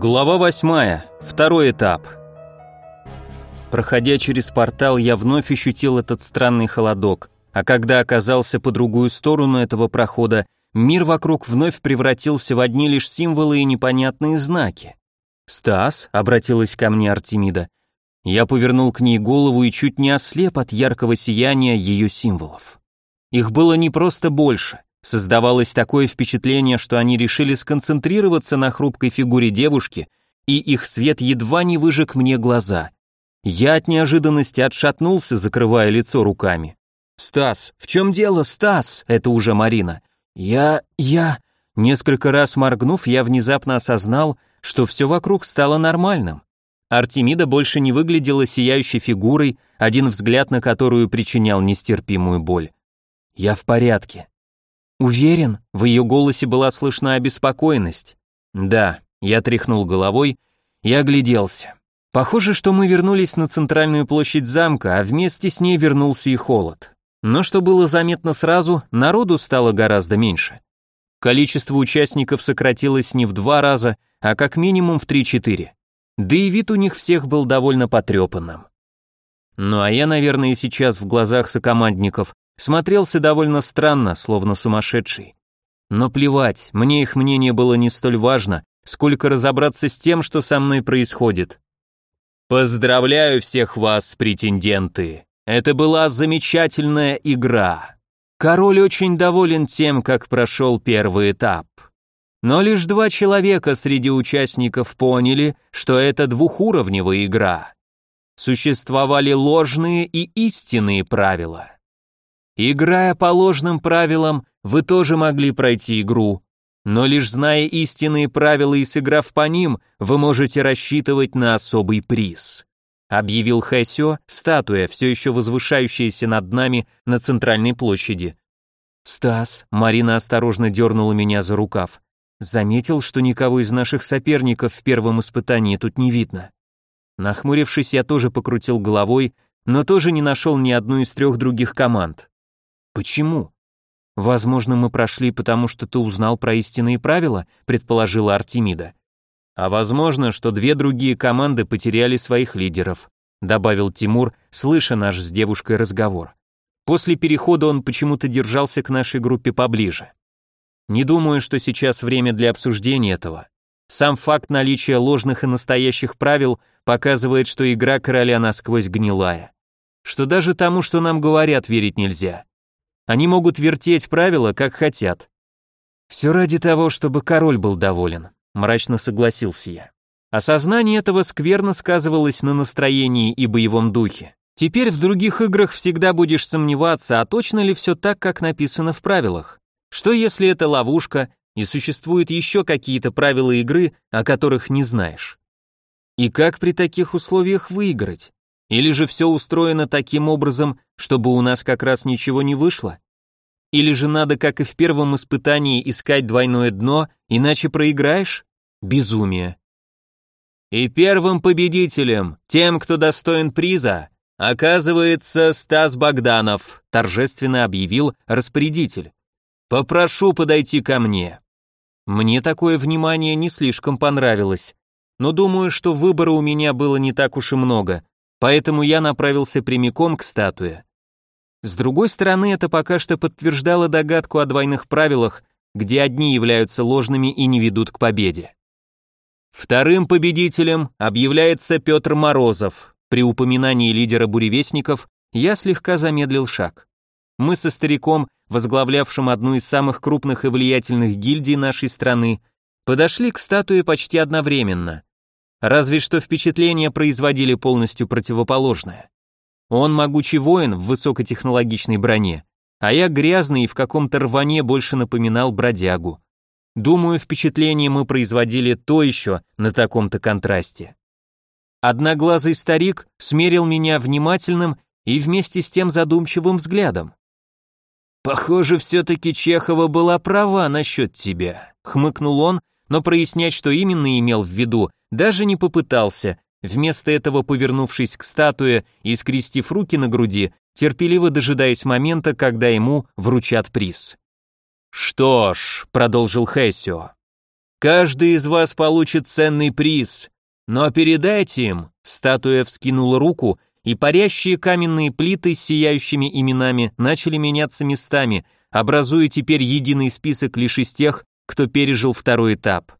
Глава восьмая. Второй этап. Проходя через портал, я вновь ощутил этот странный холодок, а когда оказался по другую сторону этого прохода, мир вокруг вновь превратился в одни лишь символы и непонятные знаки. «Стас», — обратилась ко мне Артемида, я повернул к ней голову и чуть не ослеп от яркого сияния ее символов. Их было не просто больше, Создавалось такое впечатление, что они решили сконцентрироваться на хрупкой фигуре девушки, и их свет едва не выжег мне глаза. Я от неожиданности отшатнулся, закрывая лицо руками. «Стас, в чем дело, Стас?» Это уже Марина. «Я... я...» Несколько раз моргнув, я внезапно осознал, что все вокруг стало нормальным. Артемида больше не выглядела сияющей фигурой, один взгляд на которую причинял нестерпимую боль. «Я в порядке», «Уверен?» В ее голосе была слышна обеспокоенность. «Да», я тряхнул головой и огляделся. Похоже, что мы вернулись на центральную площадь замка, а вместе с ней вернулся и холод. Но что было заметно сразу, народу стало гораздо меньше. Количество участников сократилось не в два раза, а как минимум в три-четыре. Да и вид у них всех был довольно потрепанным. Ну а я, наверное, сейчас в глазах сокомандников смотрелся довольно странно, словно сумасшедший. Но плевать, мне их мнение было не столь важно, сколько разобраться с тем, что со мной происходит. Поздравляю всех вас, претенденты. Это была замечательная игра. Король очень доволен тем, как прошел первый этап. Но лишь два человека среди участников поняли, что это двухуровневая игра. Существовали ложные и истинные правила. Играя по ложным правилам, вы тоже могли пройти игру, но лишь зная истинные правила и сыграв по ним, вы можете рассчитывать на особый приз. Объявил Хэсё, статуя, все еще возвышающаяся над нами на центральной площади. «Стас», — Марина осторожно дернула меня за рукав, заметил, что никого из наших соперников в первом испытании тут не видно. Нахмурившись, я тоже покрутил головой, но тоже не нашел ни одну из трех других команд. Почему? Возможно, мы прошли, потому что ты узнал про истинные правила, предположила Артемида. А возможно, что две другие команды потеряли своих лидеров, добавил Тимур, слыша наш с девушкой разговор. После перехода он почему-то держался к нашей группе поближе. Не думаю, что сейчас время для обсуждения этого. Сам факт наличия ложных и настоящих правил показывает, что игра короля насквозь гнилая. Что даже тому, что нам говорят, верить нельзя. Они могут вертеть правила, как хотят. Все ради того, чтобы король был доволен, мрачно согласился я. Осознание этого скверно сказывалось на настроении и боевом духе. Теперь в других играх всегда будешь сомневаться, а точно ли все так, как написано в правилах. Что если это ловушка и существуют еще какие-то правила игры, о которых не знаешь? И как при таких условиях выиграть? Или же все устроено таким образом, чтобы у нас как раз ничего не вышло? Или же надо, как и в первом испытании, искать двойное дно, иначе проиграешь? Безумие. И первым победителем, тем, кто достоин приза, оказывается Стас Богданов, торжественно объявил распорядитель. Попрошу подойти ко мне. Мне такое внимание не слишком понравилось, но думаю, что выбора у меня было не так уж и много, поэтому я направился прямиком к статуе. С другой стороны, это пока что подтверждало догадку о двойных правилах, где одни являются ложными и не ведут к победе. Вторым победителем объявляется Петр Морозов. При упоминании лидера буревестников я слегка замедлил шаг. Мы со стариком, возглавлявшим одну из самых крупных и влиятельных гильдий нашей страны, подошли к статуе почти одновременно. Разве что впечатление производили полностью противоположное. Он могучий воин в высокотехнологичной броне, а я грязный и в каком-то рване больше напоминал бродягу. Думаю, впечатление мы производили то еще на таком-то контрасте. Одноглазый старик смерил меня внимательным и вместе с тем задумчивым взглядом. «Похоже, все-таки Чехова была права насчет тебя», — хмыкнул он, но прояснять, что именно имел в виду, даже не попытался, вместо этого повернувшись к статуе и скрестив руки на груди, терпеливо дожидаясь момента, когда ему вручат приз. «Что ж», — продолжил Хэссио, Каждый из вас получит ценный приз, но передайте им, статуя вскинула руку, и парящие каменные плиты с сияющими именами начали меняться местами, образуя теперь единый список лишь из тех, кто пережил второй этап.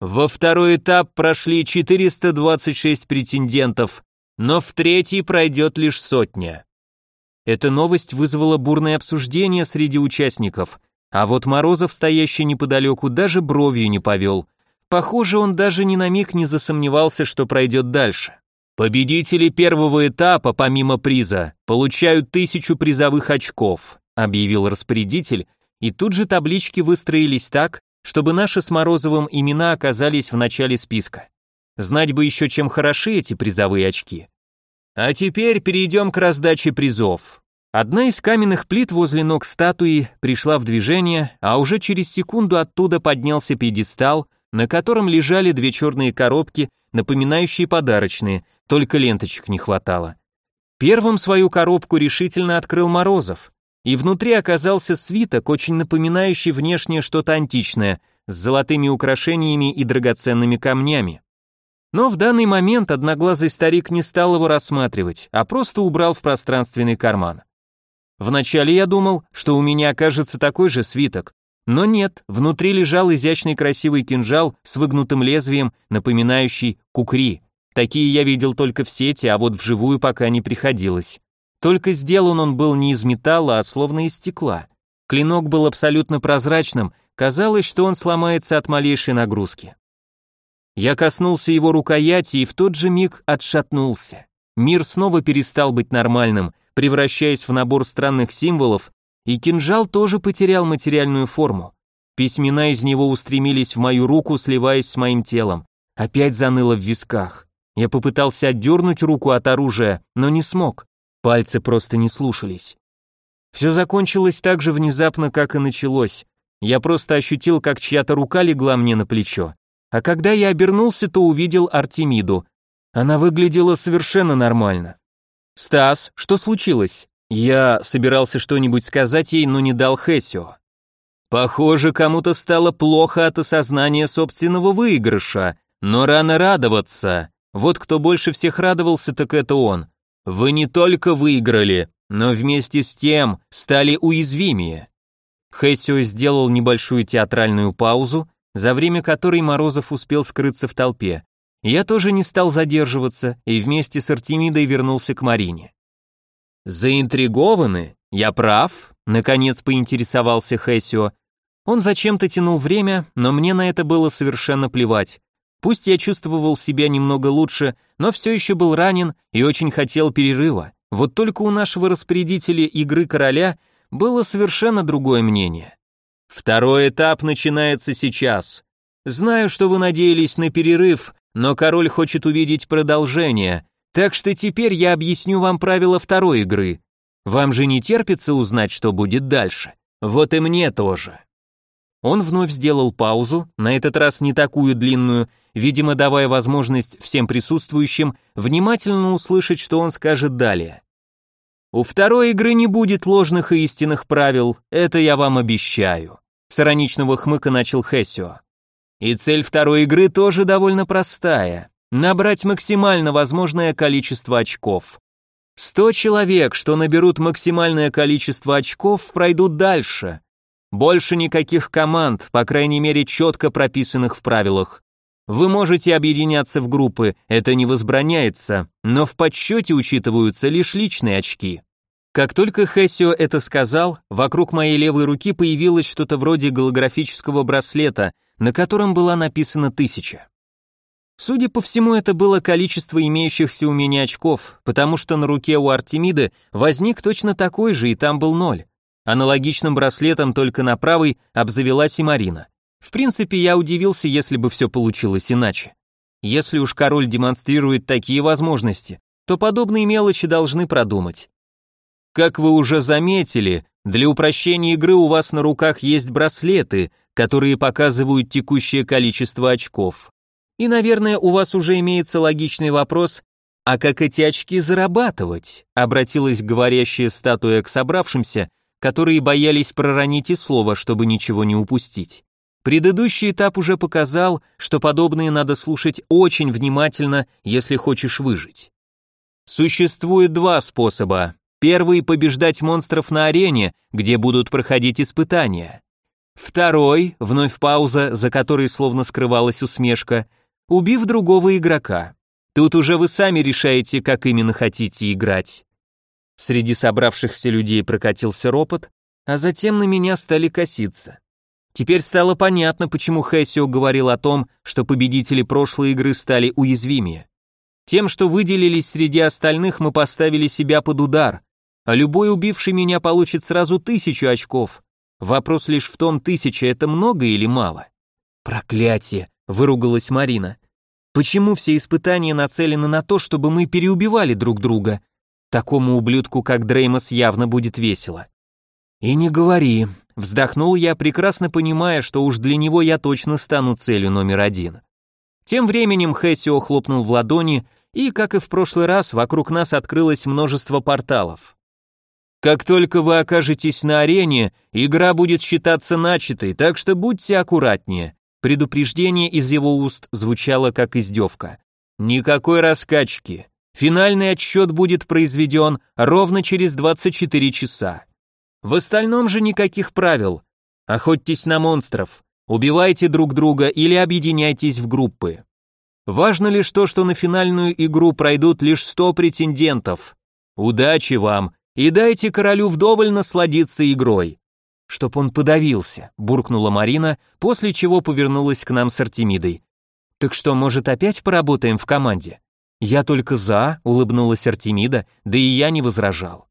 Во второй этап прошли 426 претендентов, но в третий пройдет лишь сотня. Эта новость вызвала бурное обсуждение среди участников, а вот Морозов, стоящий неподалеку, даже бровью не повел. Похоже, он даже ни на миг не засомневался, что пройдет дальше. Победители первого этапа, помимо приза, получают тысячу призовых очков, объявил распорядитель, и тут же таблички выстроились так, чтобы наши с Морозовым имена оказались в начале списка. Знать бы еще, чем хороши эти призовые очки. А теперь перейдем к раздаче призов. Одна из каменных плит возле ног статуи пришла в движение, а уже через секунду оттуда поднялся пьедестал, на котором лежали две черные коробки, напоминающие подарочные, только ленточек не хватало. Первым свою коробку решительно открыл Морозов, и внутри оказался свиток, очень напоминающий внешне что-то античное, с золотыми украшениями и драгоценными камнями. Но в данный момент одноглазый старик не стал его рассматривать, а просто убрал в пространственный карман. Вначале я думал, что у меня окажется такой же свиток, но нет, внутри лежал изящный красивый кинжал с выгнутым лезвием, напоминающий кукри. Такие я видел только в сети, а вот вживую пока не приходилось. Только сделан он был не из металла, а словно из стекла. Клинок был абсолютно прозрачным, казалось, что он сломается от малейшей нагрузки. Я коснулся его рукояти и в тот же миг отшатнулся. Мир снова перестал быть нормальным, превращаясь в набор странных символов, и кинжал тоже потерял материальную форму. Письмена из него устремились в мою руку, сливаясь с моим телом. Опять заныло в висках. Я попытался отдернуть руку от оружия, но не смог. Пальцы просто не слушались. Все закончилось так же внезапно, как и началось. Я просто ощутил, как чья-то рука легла мне на плечо. А когда я обернулся, то увидел Артемиду. Она выглядела совершенно нормально. «Стас, что случилось?» Я собирался что-нибудь сказать ей, но не дал Хесио. Похоже, кому-то стало плохо от осознания собственного выигрыша, но рано радоваться. Вот кто больше всех радовался, так это он. Вы не только выиграли, но вместе с тем стали уязвимее. Хессио сделал небольшую театральную паузу, за время которой Морозов успел скрыться в толпе. Я тоже не стал задерживаться и вместе с Артемидой вернулся к Марине. «Заинтригованы? Я прав?» — наконец поинтересовался Хессио. Он зачем-то тянул время, но мне на это было совершенно плевать. Пусть я чувствовал себя немного лучше, но все еще был ранен и очень хотел перерыва. Вот только у нашего распорядителя игры короля было совершенно другое мнение. Второй этап начинается сейчас. Знаю, что вы надеялись на перерыв, но король хочет увидеть продолжение, так что теперь я объясню вам правила второй игры. Вам же не терпится узнать, что будет дальше. Вот и мне тоже. Он вновь сделал паузу, на этот раз не такую длинную, видимо, давая возможность всем присутствующим внимательно услышать, что он скажет далее. У второй игры не будет ложных и истинных правил, это я вам обещаю. С ироничного хмыка начал Хессио. И цель второй игры тоже довольно простая. Набрать максимально возможное количество очков. 100 человек, что наберут максимальное количество очков, пройдут дальше. Больше никаких команд, по крайней мере четко прописанных в правилах. Вы можете объединяться в группы, это не возбраняется, но в подсчете учитываются лишь личные очки. Как только Хессио это сказал, вокруг моей левой руки появилось что-то вроде голографического браслета, на котором была написана тысяча. Судя по всему, это было количество имеющихся у меня очков, потому что на руке у Артемиды возник точно такой же, и там был ноль. Аналогичным браслетом только на правой обзавелась и Марина. В принципе, я удивился, если бы все получилось иначе. Если уж король демонстрирует такие возможности, то подобные мелочи должны продумать. Как вы уже заметили, для упрощения игры у вас на руках есть браслеты, которые показывают текущее количество очков. И, наверное, у вас уже имеется логичный вопрос, а как эти очки зарабатывать? Обратилась говорящая статуя к собравшимся, которые боялись проронить и слова, чтобы ничего не упустить. Предыдущий этап уже показал, что подобные надо слушать очень внимательно, если хочешь выжить. Существует два способа. Первый – побеждать монстров на арене, где будут проходить испытания. Второй, вновь пауза, за которой словно скрывалась усмешка, убив другого игрока. Тут уже вы сами решаете, как именно хотите играть. Среди собравшихся людей прокатился ропот, а затем на меня стали коситься. Теперь стало понятно, почему Хэсио говорил о том, что победители прошлой игры стали уязвимее. Тем, что выделились среди остальных, мы поставили себя под удар, а любой убивший меня получит сразу тысячу очков. Вопрос лишь в том, тысяча это много или мало. Проклятие, выругалась Марина. Почему все испытания нацелены на то, чтобы мы переубивали друг друга? Такому ублюдку, как Дреймос, явно будет весело. И не говори, вздохнул я, прекрасно понимая, что уж для него я точно стану целью номер один. Тем временем Хэсио хлопнул в ладони, и, как и в прошлый раз, вокруг нас открылось множество порталов. Как только вы окажетесь на арене, игра будет считаться начатой, так что будьте аккуратнее. Предупреждение из его уст звучало как издевка. Никакой раскачки. Финальный отсчет будет произведен ровно через 24 часа. В остальном же никаких правил. Охотьтесь на монстров, убивайте друг друга или объединяйтесь в группы. Важно лишь то, что на финальную игру пройдут лишь 100 претендентов. Удачи вам и дайте королю вдоволь насладиться игрой. Чтоб он подавился, буркнула Марина, после чего повернулась к нам с Артемидой. Так что, может, опять поработаем в команде? Я только за, улыбнулась Артемида, да и я не возражал.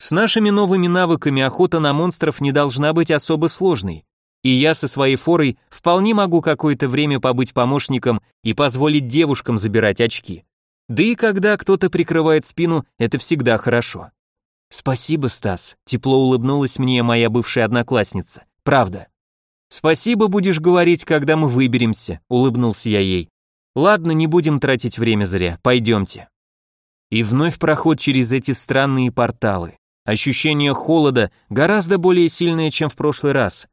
С нашими новыми навыками охота на монстров не должна быть особо сложной, и я со своей форой вполне могу какое-то время побыть помощником и позволить девушкам забирать очки. Да и когда кто-то прикрывает спину, это всегда хорошо. Спасибо, Стас, тепло улыбнулась мне моя бывшая одноклассница. Правда. Спасибо будешь говорить, когда мы выберемся, улыбнулся я ей. Ладно, не будем тратить время зря, пойдемте. И вновь проход через эти странные порталы. Ощущение холода гораздо более сильное, чем в прошлый раз.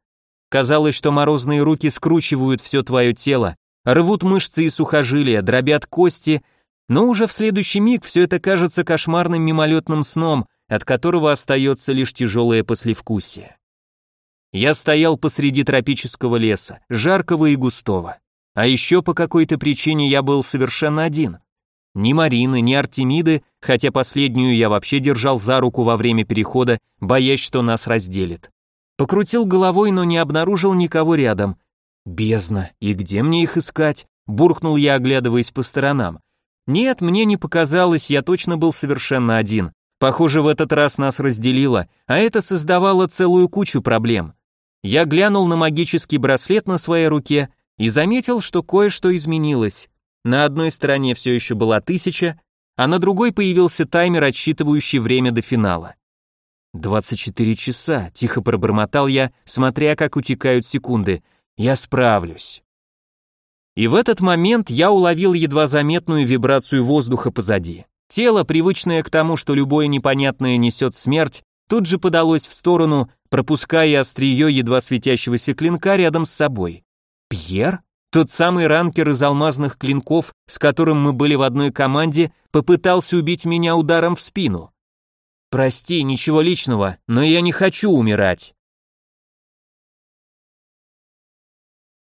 Казалось, что морозные руки скручивают все твое тело, рвут мышцы и сухожилия, дробят кости, но уже в следующий миг все это кажется кошмарным мимолетным сном, от которого остается лишь тяжелое послевкусие. Я стоял посреди тропического леса, жаркого и густого. А еще по какой-то причине я был совершенно один. Ни Марины, ни Артемиды, хотя последнюю я вообще держал за руку во время перехода, боясь, что нас разделит. Покрутил головой, но не обнаружил никого рядом. Бездна, и где мне их искать? Буркнул я, оглядываясь по сторонам. Нет, мне не показалось, я точно был совершенно один. Похоже, в этот раз нас разделило, а это создавало целую кучу проблем. Я глянул на магический браслет на своей руке и заметил, что кое-что изменилось. На одной стороне все еще была тысяча, а на другой появился таймер, отсчитывающий время до финала. «24 часа», — тихо пробормотал я, смотря, как утекают секунды. «Я справлюсь». И в этот момент я уловил едва заметную вибрацию воздуха позади. Тело, привычное к тому, что любое непонятное несет смерть, тут же подалось в сторону, пропуская острие едва светящегося клинка рядом с собой. Пьер? Тот самый ранкер из алмазных клинков, с которым мы были в одной команде, попытался убить меня ударом в спину. «Прости, ничего личного, но я не хочу умирать».